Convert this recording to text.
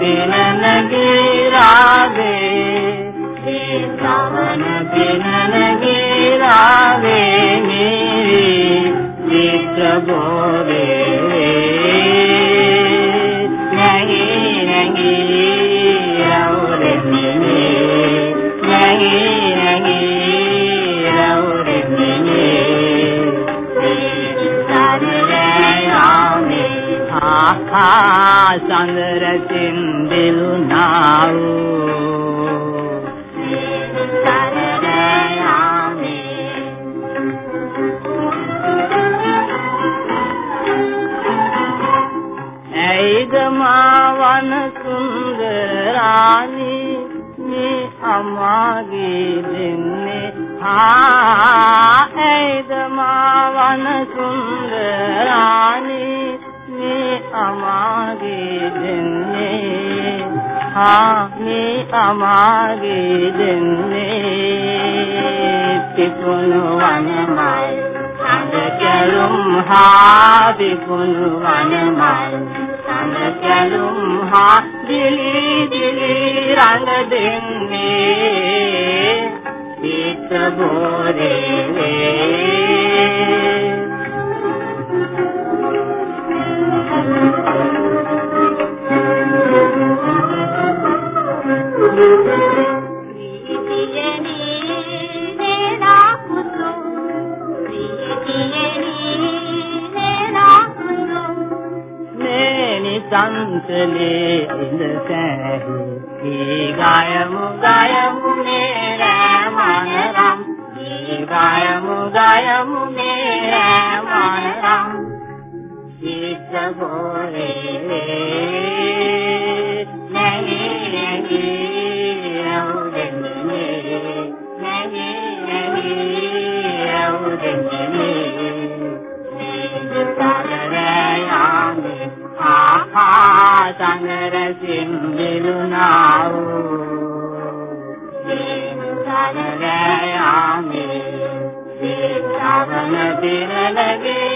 दिनन गे राधे गेरा दिनन गे गेरा मेरे। गीत बोरे ආහා සඳර සින්දිලුනා වූ ඇයිද මාවන සුන්දරානි මේ අමාගේ දෙන්නේ ආ ඇයිද මාවන සුන්දරානි දෙන්නේ. හා මේ අමාගේ දෙන්නේ. පිපුණු වනමල් සඳ කැලුම් හා පිපුණු වනමල් සඳ කැලුම් හා දිලි දිලි රඟ දෙන්නේ. පිට බෝරේ සංසලේ ඉඳ සෑහි ී ගායමු ගායමු මේ මනරම් ී ගායමු ගායමු මේ මනරම් චිත්ත ගෝරේ අවුදෙන්නේ සතරයාමේ ආහා සංගර සින්දිලුනාවෝ සතරයාමේ සීතාවන දිනලගේ